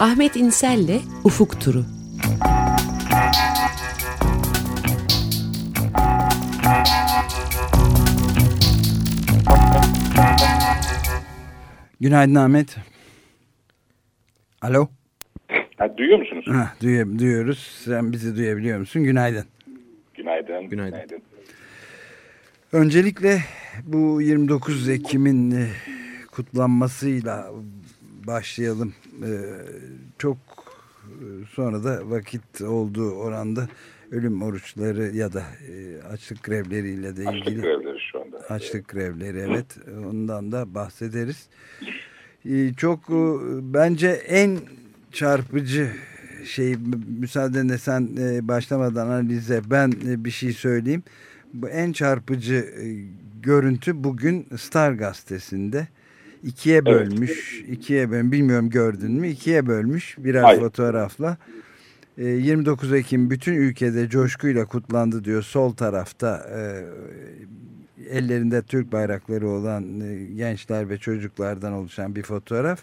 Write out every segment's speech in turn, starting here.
Ahmet İnsel'le Ufuk Turu. Günaydın Ahmet. Alo. Ha, duyuyor musunuz? Ha, duy duyuyoruz. Sen bizi duyabiliyor musun? Günaydın. Günaydın. Günaydın. Günaydın. Öncelikle bu 29 Ekim'in e, kutlanmasıyla başlayalım. E, çok e, sonra da vakit olduğu oranda ölüm oruçları ya da açlık grevleriyle de ilgili. Açlık grevleri şu anda. Açlık grevleri evet. Ondan da bahsederiz. Çok bence en çarpıcı şey müsaadenle sen başlamadan analize ben bir şey söyleyeyim. Bu en çarpıcı görüntü bugün Star gazetesinde ikiye bölmüş. Evet. ikiye bölmüş. Bilmiyorum gördün mü? ikiye bölmüş birer Hayır. fotoğrafla. 29 Ekim bütün ülkede coşkuyla kutlandı diyor. Sol tarafta ellerinde Türk bayrakları olan gençler ve çocuklardan oluşan bir fotoğraf.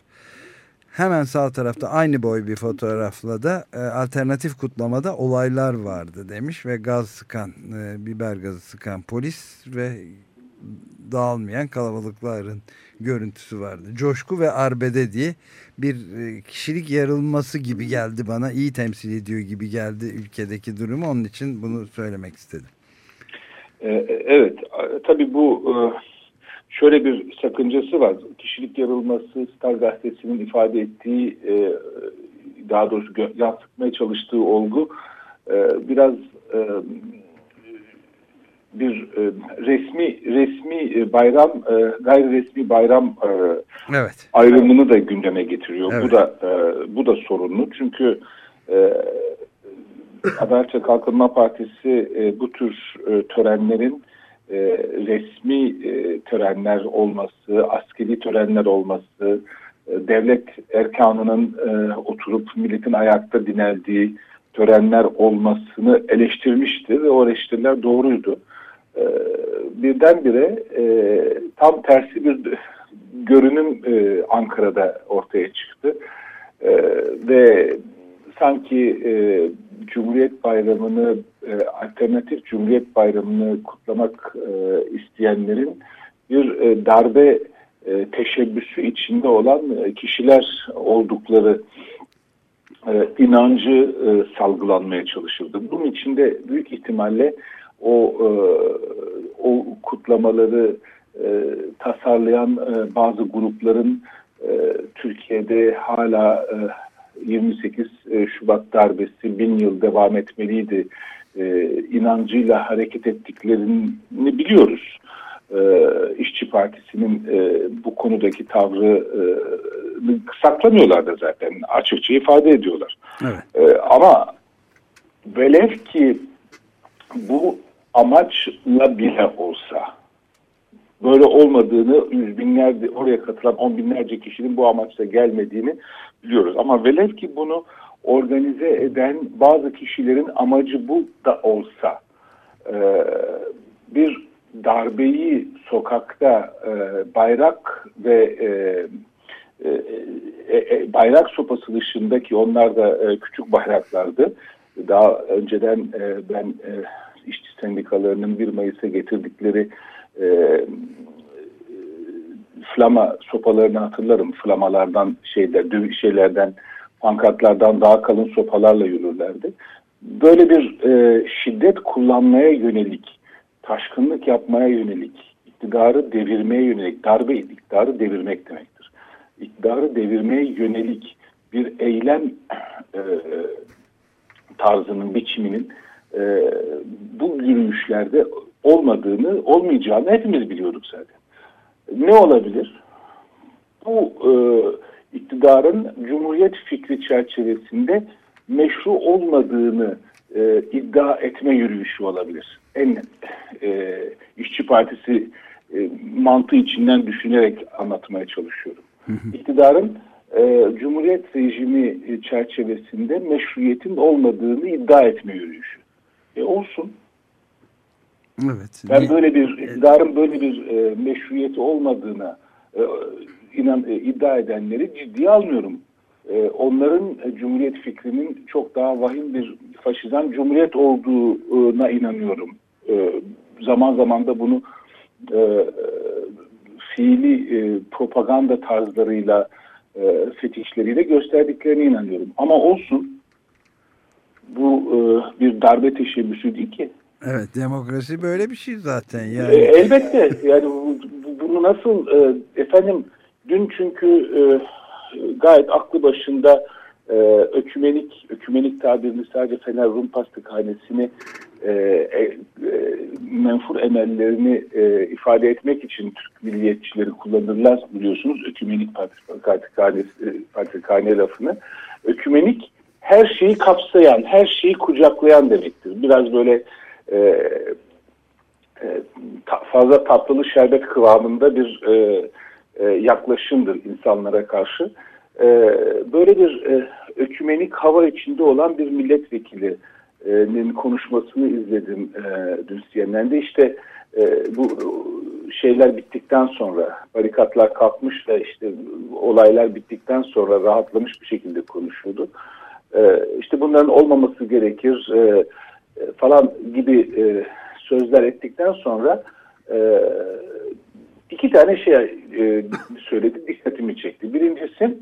Hemen sağ tarafta aynı boy bir fotoğrafla da e, alternatif kutlamada olaylar vardı demiş ve gaz sıkan, e, biber gazı sıkan polis ve dağılmayan kalabalıkların görüntüsü vardı. Coşku ve arbede diye bir e, kişilik yarılması gibi geldi bana. iyi temsil ediyor gibi geldi ülkedeki durumu. Onun için bunu söylemek istedim. E, evet, tabii bu e, şöyle bir sakıncası var. Kişilik yarılması Star Gazetesi'nin ifade ettiği e, daha doğrusu yansıtmaya çalıştığı olgu e, biraz e, bir resmi resmi bayram gayri resmi bayram evet. ayrımını da gündeme getiriyor. Evet. Bu da bu da sorunlu çünkü Adalet ve Kalkınma Partisi bu tür törenlerin e, resmi e, törenler olması, askeri törenler olması, e, devlet erkanının e, oturup milletin ayakta dineldiği törenler olmasını eleştirmişti ve o eleştiriler doğruydu. E, birdenbire e, tam tersi bir görünüm e, Ankara'da ortaya çıktı. E, ve sanki e, Cumhuriyet Bayramı'nı e, alternatif Cumhuriyet Bayramı'nı kutlamak e, isteyenlerin bir e, darbe e, teşebbüsü içinde olan e, kişiler oldukları e, inancı e, salgılanmaya çalışıldı. Bunun içinde büyük ihtimalle o e, o kutlamaları e, tasarlayan e, bazı grupların e, Türkiye'de hala e, 28 e, Şubat darbesi bin yıl devam etmeliydi e, inancıyla hareket ettiklerini biliyoruz. E, İşçi Partisi'nin e, bu konudaki tavrı e, saklamıyorlar da zaten açıkça ifade ediyorlar. Evet. E, ama velev ki bu amaçla bile olsa böyle olmadığını yüz binlerce oraya katılan on binlerce kişinin bu amaçla gelmediğini biliyoruz. Ama velev ki bunu organize eden bazı kişilerin amacı bu da olsa e, bir darbeyi sokakta e, bayrak ve e, e, e, e bayrak sopası dışındaki onlar da e, küçük bayraklardı. Daha önceden e, ben e, işçi sendikalarının 1 Mayıs'a getirdikleri e, flama sopalarını hatırlarım. Flamalardan şeyler, şeylerden pankartlardan daha kalın sopalarla yürürlerdi. Böyle bir e, şiddet kullanmaya yönelik, taşkınlık yapmaya yönelik, iktidarı devirmeye yönelik, darbe iktidarı devirmek demektir. İktidarı devirmeye yönelik bir eylem e, tarzının, biçiminin e, bu yürüyüşlerde olmadığını, olmayacağını hepimiz biliyorduk zaten. Ne olabilir? Bu e, iktidarın Cumhuriyet fikri çerçevesinde meşru olmadığını e, iddia etme yürüyüşü olabilir. En e, işçi partisi e, mantığı içinden düşünerek anlatmaya çalışıyorum. İktidarın e, Cumhuriyet rejimi çerçevesinde meşruiyetin olmadığını iddia etme yürüyüşü. E olsun. Evet. Ben böyle bir iktidarın böyle bir e, meşruiyeti olmadığına e, inan, e, iddia edenleri ciddiye almıyorum. e, onların Cumhuriyet fikrinin çok daha vahim bir faşizan Cumhuriyet olduğuna inanıyorum. E, zaman zaman da bunu e, fiili e, propaganda tarzlarıyla e, fetişleriyle gösterdiklerine inanıyorum. Ama olsun bu e, bir darbe teşebbüsü değil ki. Evet demokrasi böyle bir şey zaten. Yani. E, elbette yani bu, bunu nasıl e, efendim dün çünkü e, gayet aklı başında e, ökümenik, ökümenik tabirini sadece Fener Rum Pastıkhanesi'ni e, e, e, menfur emellerini e, ifade etmek için Türk milliyetçileri kullanırlar biliyorsunuz ökümenik patrikhane lafını. Ökümenik her şeyi kapsayan, her şeyi kucaklayan demektir. Biraz böyle e, e, fazla tatlılı şerbet kıvamında bir e, e, yaklaşımdır insanlara karşı. E, böyle bir e, ökümenik hava içinde olan bir milletvekilinin konuşmasını izledim e, dün CNN'de. İşte e, bu şeyler bittikten sonra, barikatlar kalkmış da işte olaylar bittikten sonra rahatlamış bir şekilde konuşuyordu. E, işte bunların olmaması gerekir e, falan gibi e, sözler ettikten sonra e, iki tane şey e, söyledi, dikkatimi çekti. Birincisi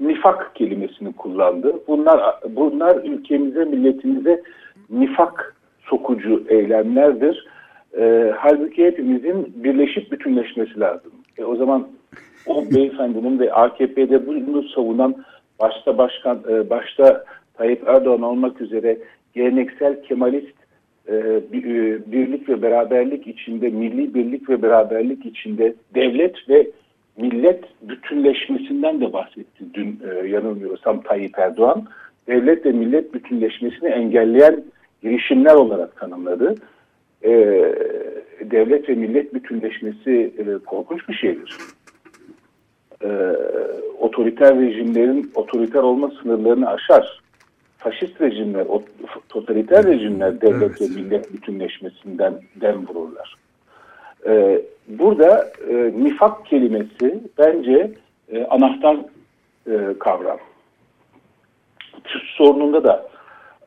nifak kelimesini kullandı. Bunlar bunlar ülkemize, milletimize nifak sokucu eylemlerdir. Halbuki hepimizin birleşip bütünleşmesi lazım. E, o zaman o beyefendinin ve AKP'de bunu savunan başta başkan e, başta Tayyip Erdoğan olmak üzere geleneksel Kemalist e, e, birlik ve beraberlik içinde, milli birlik ve beraberlik içinde devlet ve millet bütünleşmesinden de bahsetti dün yanılmıyorsam Tayyip Erdoğan. Devlet ve millet bütünleşmesini engelleyen girişimler olarak tanımladı. Devlet ve millet bütünleşmesi e, korkunç bir şeydir. E, otoriter rejimlerin otoriter olma sınırlarını aşar. Faşist rejimler, o, totaliter rejimler devlet evet. ve millet bütünleşmesinden dem vururlar. Ee, burada e, nifak kelimesi bence e, anahtar e, kavram. Türk sorununda da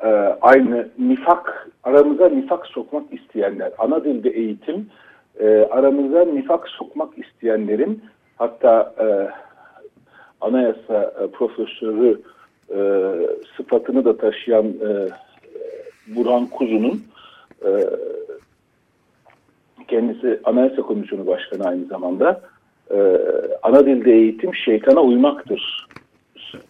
e, aynı nifak, aramıza nifak sokmak isteyenler, ana dilde eğitim, e, aramıza nifak sokmak isteyenlerin hatta e, anayasa e, profesörü e, sıfatını da taşıyan e, Burhan Kuzu'nun e, kendisi Anayasa Komisyonu Başkanı aynı zamanda e, ana dilde eğitim şeytana uymaktır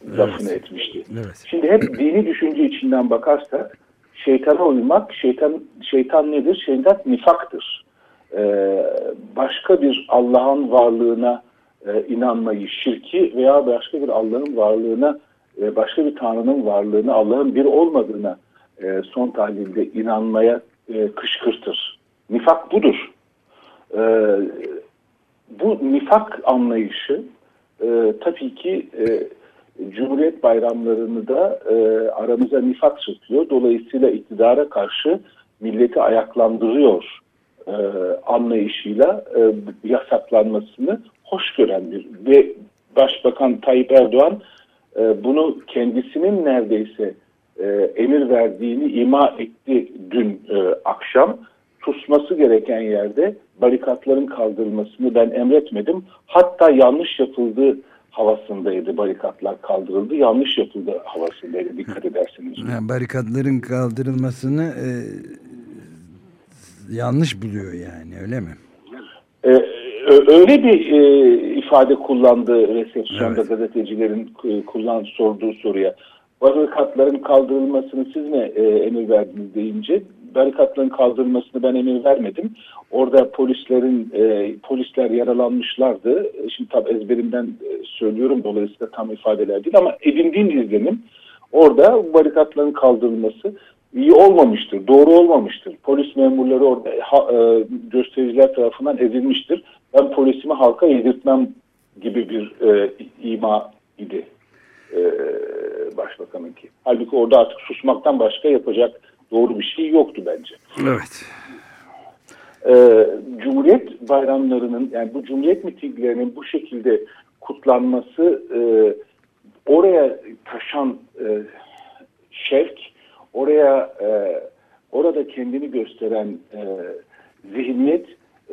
evet. lafını etmişti. Evet. Şimdi hep dini düşünce içinden bakarsak şeytana uymak, şeytan şeytan nedir? Şeytan nifaktır. Ee, başka bir Allah'ın varlığına e, inanmayı, şirki veya başka bir Allah'ın varlığına, e, başka bir Tanrı'nın varlığına, Allah'ın bir olmadığına e, son tahlilde inanmaya e, kışkırtır. Nifak budur. Bu nifak anlayışı tabii ki Cumhuriyet bayramlarını da aramıza nifak sokuyor. Dolayısıyla iktidara karşı milleti ayaklandırıyor anlayışıyla e, yasaklanmasını hoş gören bir ve Başbakan Tayyip Erdoğan e, bunu kendisinin neredeyse e, emir verdiğini ima etti dün e, akşam. Susması gereken yerde barikatların kaldırılmasını ben emretmedim. Hatta yanlış yapıldığı havasındaydı barikatlar kaldırıldı. Yanlış yapıldı havasındaydı dikkat ederseniz. Yani barikatların kaldırılmasını e, yanlış buluyor yani öyle mi? Öyle bir e, ifade kullandı resepsiyonda evet. gazetecilerin e, kullan sorduğu soruya. Barikatların kaldırılmasını siz mi e, emir verdiniz deyince barikatların kaldırılmasını ben emir vermedim. Orada polislerin e, polisler yaralanmışlardı. E, şimdi tabi ezberimden e, söylüyorum dolayısıyla tam ifadeler değil ama edindiğim izlenim orada barikatların kaldırılması iyi olmamıştır, doğru olmamıştır. Polis memurları orada ha, e, göstericiler tarafından ezilmiştir. Ben polisimi halka yedirtmem gibi bir e, ima idi e, başbakanınki. Halbuki orada artık susmaktan başka yapacak doğru bir şey yoktu bence. Evet. Ee, Cumhuriyet bayramlarının yani bu Cumhuriyet mitinglerinin bu şekilde kutlanması e, oraya taşan e, şevk, oraya e, orada kendini gösteren e, zihniyet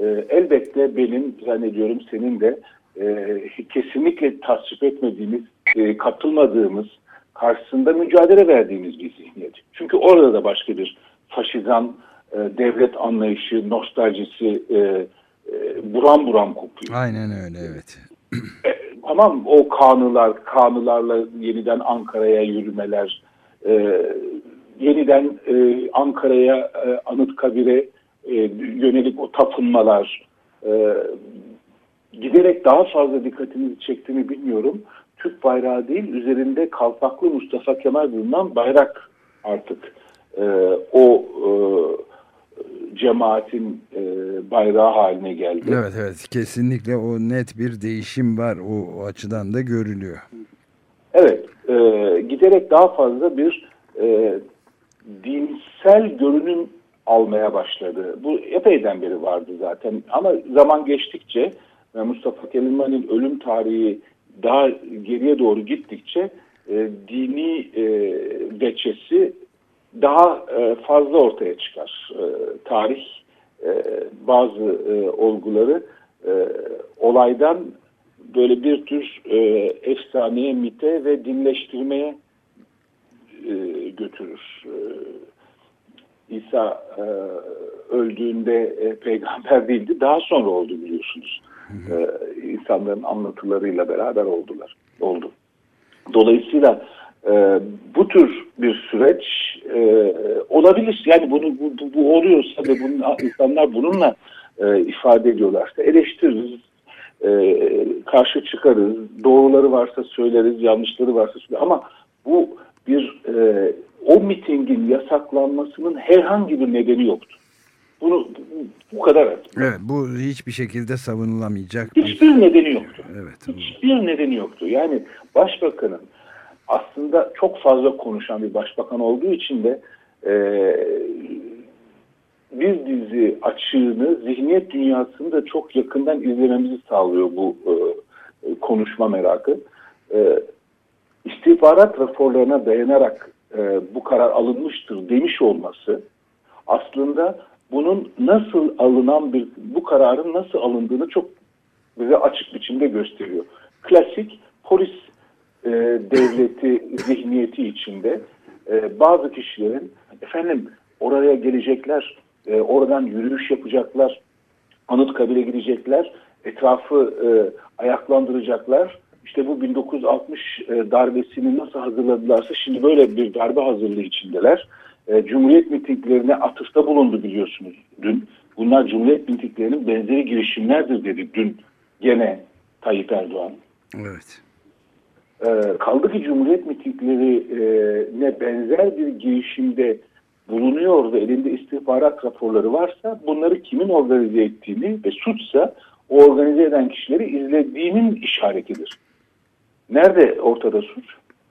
e, elbette benim zannediyorum senin de e, kesinlikle tasvip etmediğimiz, e, katılmadığımız, karşısında mücadele verdiğimiz bir zihniyet. Çünkü orada da başka bir faşizan e, devlet anlayışı, nostaljisi e, e, buram buram kopuyor. Aynen öyle evet. E, tamam o kanılar, kanılarla yeniden Ankara'ya yürümeler, e, yeniden e, Ankara'ya e, Anıtkabir'e e, yönelik o tapınmalar e, giderek daha fazla dikkatinizi çektiğini bilmiyorum. Türk bayrağı değil üzerinde kalpaklı Mustafa Kemal bulunan bayrak artık e, o e, cemaatin e, bayrağı haline geldi. Evet evet kesinlikle o net bir değişim var o, o açıdan da görülüyor. Evet e, giderek daha fazla bir e, dinsel görünüm almaya başladı. Bu epeyden beri vardı zaten ama zaman geçtikçe Mustafa Kemal'in ölüm tarihi daha geriye doğru gittikçe e, dini e, veçesi daha e, fazla ortaya çıkar. E, tarih e, bazı e, olguları e, olaydan böyle bir tür e, efsaneye, mite ve dinleştirmeye e, götürür. E, İsa e, öldüğünde e, peygamber değildi. Daha sonra oldu biliyorsunuz. E, insanların anlatılarıyla beraber oldular. Oldu. Dolayısıyla e, bu tür bir süreç e, olabilir. Yani bunu bu, bu, bu oluyorsa ve bunun, insanlar bununla e, ifade ediyorlarsa eleştiririz, e, karşı çıkarız, doğruları varsa söyleriz, yanlışları varsa söyleriz. Ama bu bir e, o mitingin yasaklanmasının herhangi bir nedeni yoktu. Bunu bu kadar. Evet, bu hiçbir şekilde savunulamayacak. Hiçbir bir... nedeni yoktu. Evet. Hiçbir nedeni yoktu. Yani başbakanın aslında çok fazla konuşan bir başbakan olduğu için de e, bir dizi açığını, zihniyet dünyasını da çok yakından izlememizi sağlıyor bu e, konuşma merakı. E, istihbarat raporlarına dayanarak e, bu karar alınmıştır demiş olması aslında bunun nasıl alınan bir bu kararın nasıl alındığını çok bize açık biçimde gösteriyor. Klasik polis e, devleti zihniyeti içinde e, bazı kişilerin efendim oraya gelecekler, e, oradan yürüyüş yapacaklar, Anıtkabir'e gidecekler, etrafı e, ayaklandıracaklar işte bu 1960 e, darbesini nasıl hazırladılarsa şimdi böyle bir darbe hazırlığı içindeler. E, Cumhuriyet mitinglerine atıfta bulundu biliyorsunuz dün. Bunlar Cumhuriyet mitinglerinin benzeri girişimlerdir dedi dün gene Tayyip Erdoğan. Evet. E, kaldı ki Cumhuriyet mitinglerine benzer bir girişimde bulunuyor ve elinde istihbarat raporları varsa bunları kimin organize ettiğini ve suçsa o organize eden kişileri izlediğinin işaretidir. Nerede ortada suç?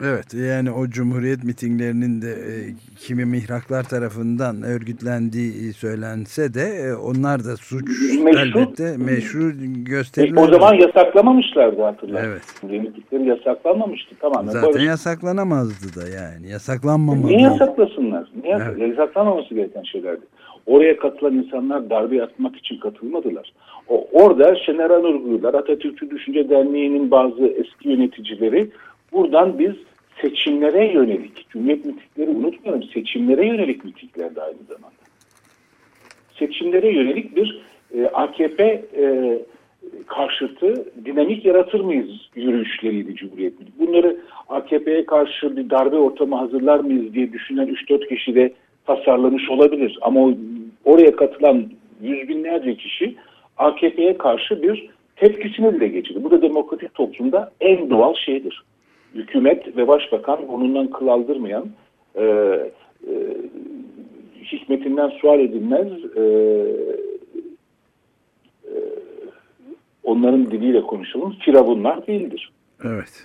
Evet yani o cumhuriyet mitinglerinin de e, kimi mihraklar tarafından örgütlendiği söylense de e, onlar da suç meşru, elbette meşru gösterilir. E, o zaman yasaklamamışlardı hatırlar. Evet. Mitingleri yasaklanmamıştı tamamen. Zaten barış. yasaklanamazdı da yani yasaklanmamalı. Niye yasaklasınlar? Niye evet. Yasaklanmaması gereken şeylerdi. Oraya katılan insanlar darbe yapmak için katılmadılar. Orada Şener Anurguylar, Atatürkçü Düşünce Derneği'nin bazı eski yöneticileri buradan biz seçimlere yönelik, Cumhuriyet mitikleri unutmayalım, seçimlere yönelik mitikler de aynı zamanda. Seçimlere yönelik bir e, AKP e, karşıtı dinamik yaratır mıyız yürüyüşleriydi Cumhuriyet Bunları AKP'ye karşı bir darbe ortamı hazırlar mıyız diye düşünen 3-4 kişi de tasarlamış olabilir. Ama oraya katılan yüz binlerce kişi AKP'ye karşı bir tepkisini dile getirdi. Bu da demokratik toplumda en doğal şeydir. Hükümet ve başbakan onundan kıl aldırmayan, e, e, hikmetinden sual edilmez, e, e, onların diliyle konuşalım, firavunlar değildir. Evet.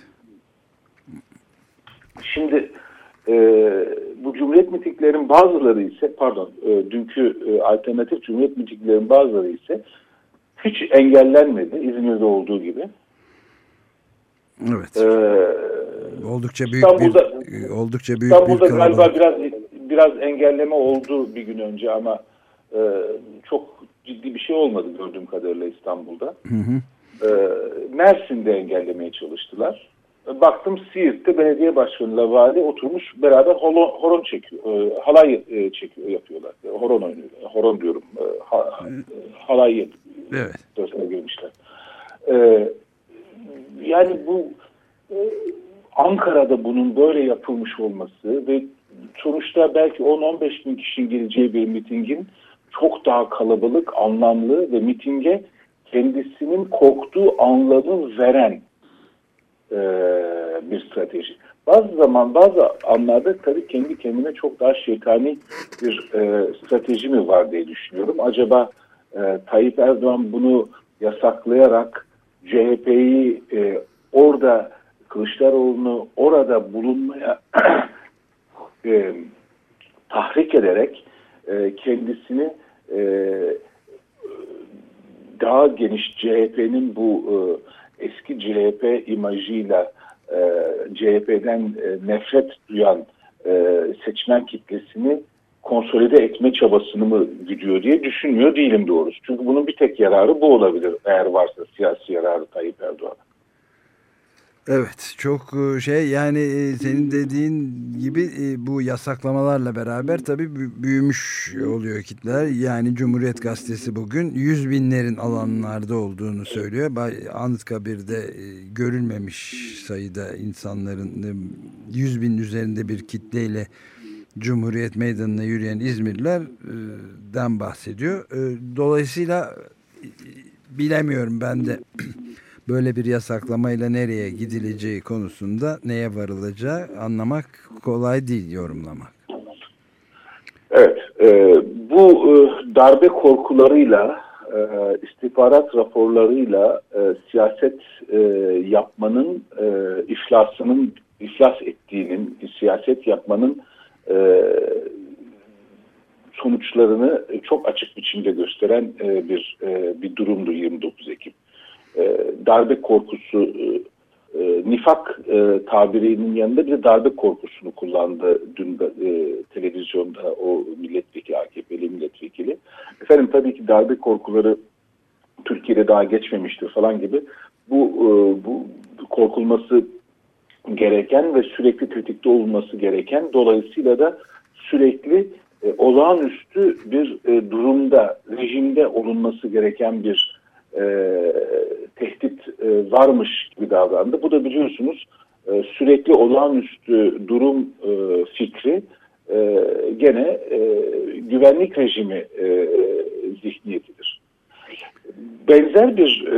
Şimdi e, bu Cumhuriyet mitinglerin bazıları ise, pardon, e, dünkü e, alternatif Cumhuriyet mitinglerin bazıları ise hiç engellenmedi İzmir'de olduğu gibi. Evet. Ee, oldukça büyük İstanbul'da, bir oldukça büyük İstanbul'da bir galiba biraz biraz engelleme oldu bir gün önce ama e, çok ciddi bir şey olmadı gördüğüm kadarıyla İstanbul'da. Hı hı. E, Mersin'de engellemeye çalıştılar. Baktım Siirt'te belediye başkanıyla vali oturmuş beraber horon, horon çekiyor, e, halay e, çekiyor yapıyorlar. E, horon oynuyor. Horon diyorum. E, ha, halay yapıyor. Evet. girmişler. E, yani bu e, Ankara'da bunun böyle yapılmış olması ve sonuçta belki 10-15 bin kişinin geleceği bir mitingin çok daha kalabalık, anlamlı ve mitinge kendisinin korktuğu anlamı veren e, bir strateji. Bazı zaman bazı anlarda tabii kendi kendime çok daha şeytani bir e, strateji mi var diye düşünüyorum. Acaba e, Tayyip Erdoğan bunu yasaklayarak CHP'yi e, orada Kılıçdaroğlu'nu orada bulunmaya e, tahrik ederek e, kendisini e, daha geniş CHP'nin bu e, eski CHP imajıyla e, CHP'den e, nefret duyan e, seçmen kitlesini konsolide etme çabasını mı gidiyor diye düşünmüyor değilim doğrusu. Çünkü bunun bir tek yararı bu olabilir eğer varsa siyasi yararı Tayyip Erdoğan'a. Evet çok e, şey yani e, senin dediğin gibi e, bu yasaklamalarla beraber tabii büyümüş oluyor kitleler. Yani Cumhuriyet Gazetesi bugün yüz binlerin alanlarda olduğunu söylüyor. Anıtkabir'de görülmemiş sayıda insanların yüz bin üzerinde bir kitleyle Cumhuriyet Meydanı'na yürüyen İzmirlilerden bahsediyor. Dolayısıyla bilemiyorum ben de böyle bir yasaklamayla nereye gidileceği konusunda neye varılacağı anlamak kolay değil yorumlamak. Evet, e, bu e, darbe korkularıyla, e, istihbarat raporlarıyla e, siyaset e, yapmanın e, iflasının iflas ettiğinin, siyaset yapmanın e, sonuçlarını çok açık biçimde gösteren e, bir e, bir durumdu 29 Ekim darbe korkusu e, e, nifak e, tabirinin yanında bir de darbe korkusunu kullandı dün e, televizyonda o milletvekili AKP'li milletvekili. Efendim tabii ki darbe korkuları Türkiye'de daha geçmemiştir falan gibi bu e, bu korkulması gereken ve sürekli tetikte olması gereken dolayısıyla da sürekli e, olağanüstü bir e, durumda rejimde olunması gereken bir e, tehdit e, varmış gibi davrandı. Bu da biliyorsunuz e, sürekli olağanüstü durum e, fikri e, gene e, güvenlik rejimi e, zihniyetidir. Benzer bir e,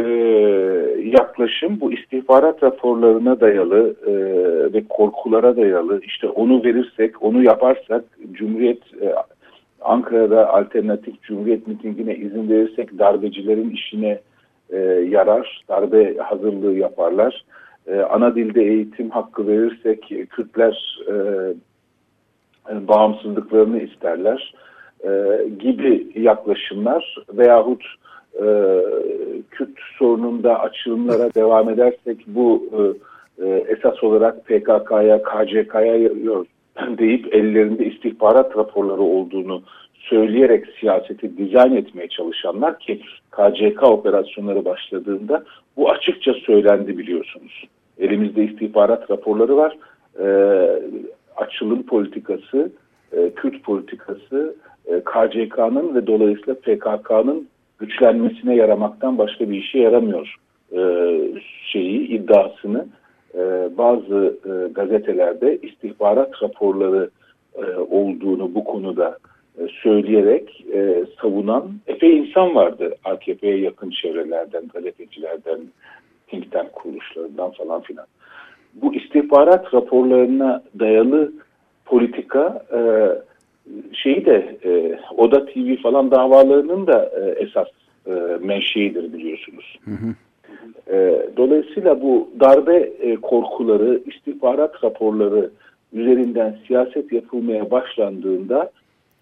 yaklaşım bu istihbarat raporlarına dayalı e, ve korkulara dayalı işte onu verirsek onu yaparsak Cumhuriyet e, Ankara'da alternatif Cumhuriyet mitingine izin verirsek darbecilerin işine e, yarar, darbe hazırlığı yaparlar. E, ana dilde eğitim hakkı verirsek Kürtler e, bağımsızlıklarını isterler e, gibi yaklaşımlar veyahut e, Kürt sorununda açılımlara devam edersek bu e, e, esas olarak PKK'ya, KCK'ya deyip ellerinde istihbarat raporları olduğunu söyleyerek siyaseti dizayn etmeye çalışanlar ki KCK operasyonları başladığında bu açıkça söylendi biliyorsunuz. Elimizde istihbarat raporları var. E, açılım politikası, e, Kürt politikası, e, KCK'nın ve dolayısıyla PKK'nın güçlenmesine yaramaktan başka bir işe yaramıyor e, şeyi, iddiasını e, bazı e, gazetelerde istihbarat raporları e, olduğunu bu konuda söyleyerek e, savunan epey insan vardı. AKP'ye yakın çevrelerden, gazetecilerden, think tank kuruluşlarından falan filan. Bu istihbarat raporlarına dayalı politika e, şeyi de e, Oda TV falan davalarının da e, esas e, menşeidir biliyorsunuz. Hı hı. E, dolayısıyla bu darbe e, korkuları, istihbarat raporları üzerinden siyaset yapılmaya başlandığında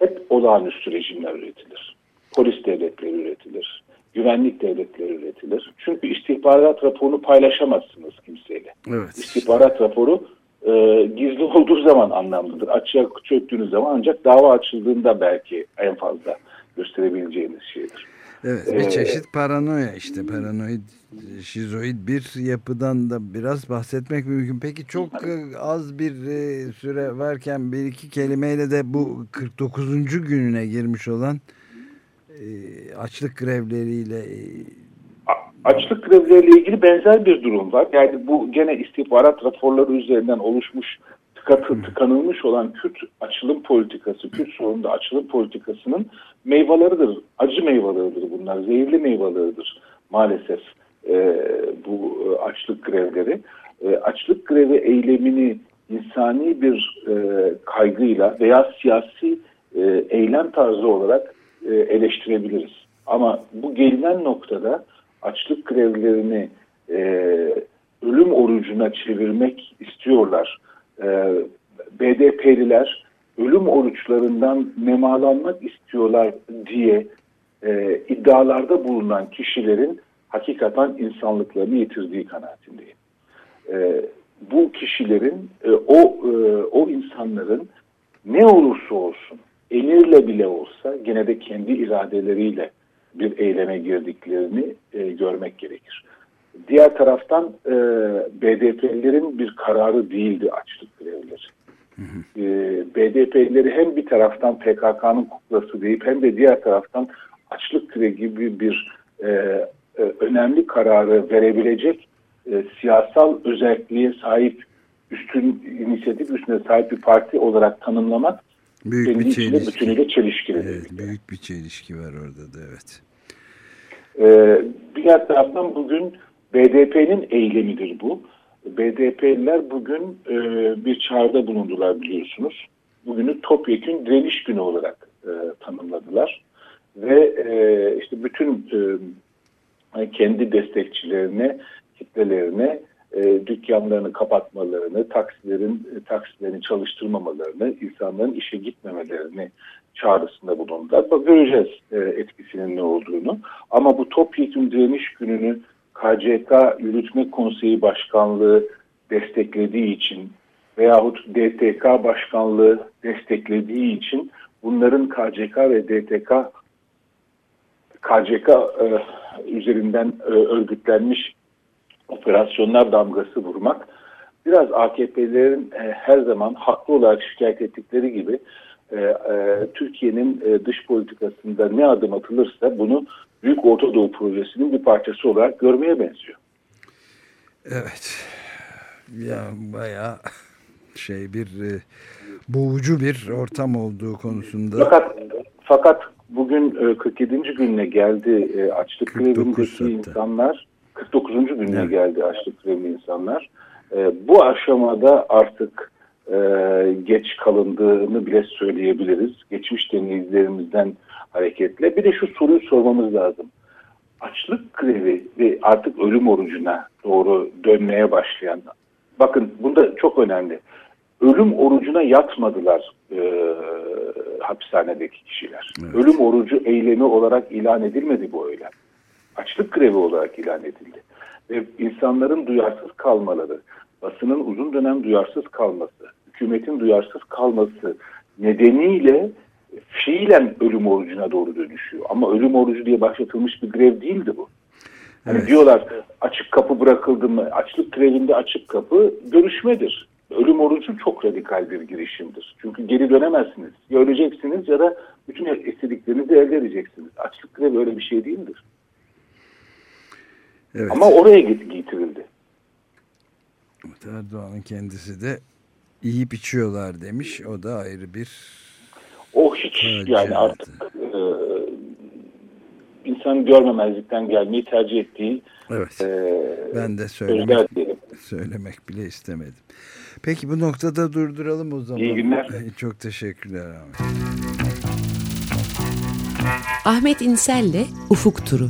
hep olağanüstü rejimler üretilir. Polis devletleri üretilir. güvenlik devletleri üretilir. Çünkü istihbarat raporunu paylaşamazsınız kimseyle. Evet. İstihbarat raporu e, gizli olduğu zaman anlamlıdır. Açığa çöktüğünüz zaman ancak dava açıldığında belki en fazla gösterebileceğiniz şeydir. Evet bir ee, çeşit paranoya işte paranoid şizoid bir yapıdan da biraz bahsetmek mümkün. Peki çok e, az bir e, süre varken bir iki kelimeyle de bu 49. gününe girmiş olan e, açlık grevleriyle Açlık grevleriyle ilgili benzer bir durum var. Yani bu gene istihbarat raporları üzerinden oluşmuş tıkatı, tıkanılmış olan Kürt açılım politikası, Kürt sorununda açılım politikasının meyveleridir. Acı meyveleridir bunlar. Zehirli meyveleridir maalesef e, bu e, açlık grevleri. E, açlık grevi eylemini insani bir e, kaygıyla veya siyasi e, eylem tarzı olarak e, eleştirebiliriz. Ama bu gelinen noktada açlık grevlerini e, ölüm orucuna çevirmek istiyorlar. E, BDP'liler ölüm oruçlarından nemalanmak istiyorlar diye e, iddialarda bulunan kişilerin hakikaten insanlıklarını yitirdiği kanaatindeyim. E, bu kişilerin, e, o e, o insanların ne olursa olsun, emirle bile olsa gene de kendi iradeleriyle bir eyleme girdiklerini e, görmek gerekir. Diğer taraftan e, BDP'lilerin bir kararı değildi açlık grevleri. E, BDP'lileri hem bir taraftan PKK'nın kuklası deyip hem de diğer taraftan açlık grevi gibi bir e, e, önemli kararı verebilecek e, siyasal özelliğe sahip üstün inisiyatif üstüne sahip bir parti olarak tanımlamak Büyük Kendi bir çelişki. bütünüyle çelişkili. Evet, büyük bir çelişki var orada da evet. Ee, diğer taraftan bugün BDP'nin eylemidir bu. BDP'liler bugün e, bir çağrıda bulundular biliyorsunuz. Bugünü topyekün direniş günü olarak e, tanımladılar. Ve e, işte bütün e, kendi destekçilerine, kitlelerine e, dükkanlarını kapatmalarını, taksilerin e, taksilerini çalıştırmamalarını, insanların işe gitmemelerini çağrısında bulundular. Göreceğiz e, etkisinin ne olduğunu. Ama bu topyekun direniş gününü KCK Yürütme Konseyi Başkanlığı desteklediği için veyahut DTK Başkanlığı desteklediği için bunların KCK ve DTK KCK e, üzerinden e, örgütlenmiş operasyonlar damgası vurmak biraz AKP'lerin e, her zaman haklı olarak şikayet ettikleri gibi e, e, Türkiye'nin e, dış politikasında ne adım atılırsa bunu Büyük Orta Doğu Projesi'nin bir parçası olarak görmeye benziyor. Evet. Ya bayağı şey bir e, boğucu bir ortam olduğu konusunda. Fakat fakat bugün e, 47. gününe geldi e, açlık grevindeki insanlar 49. gününe evet. geldi açlık grevli insanlar. E, bu aşamada artık e, geç kalındığını bile söyleyebiliriz. Geçmiş deneyimlerimizden hareketle. Bir de şu soruyu sormamız lazım. Açlık grevi ve artık ölüm orucuna doğru dönmeye başlayan, bakın bunda çok önemli. Ölüm orucuna yatmadılar e, hapishanedeki kişiler. Evet. Ölüm orucu eylemi olarak ilan edilmedi bu eylem açlık grevi olarak ilan edildi. Ve insanların duyarsız kalmaları, basının uzun dönem duyarsız kalması, hükümetin duyarsız kalması nedeniyle fiilen ölüm orucuna doğru dönüşüyor. Ama ölüm orucu diye başlatılmış bir grev değildi bu. Hani evet. diyorlar açık kapı bırakıldı mı? Açlık grevinde açık kapı görüşmedir. Ölüm orucu çok radikal bir girişimdir. Çünkü geri dönemezsiniz. Ya öleceksiniz ya da bütün istediklerinizi elde edeceksiniz. Açlık grevi öyle bir şey değildir. Evet. Ama oraya getirildi. Erdoğan'ın kendisi de yiyip içiyorlar demiş. O da ayrı bir o hiç yani artık e, insan görmemezlikten gelmeyi tercih ettiği evet. e, ben de söylemek, söylemek bile istemedim. Peki bu noktada durduralım o zaman. İyi günler. Çok teşekkürler Ahmet. Ahmet İnsel'le Ufuk Turu.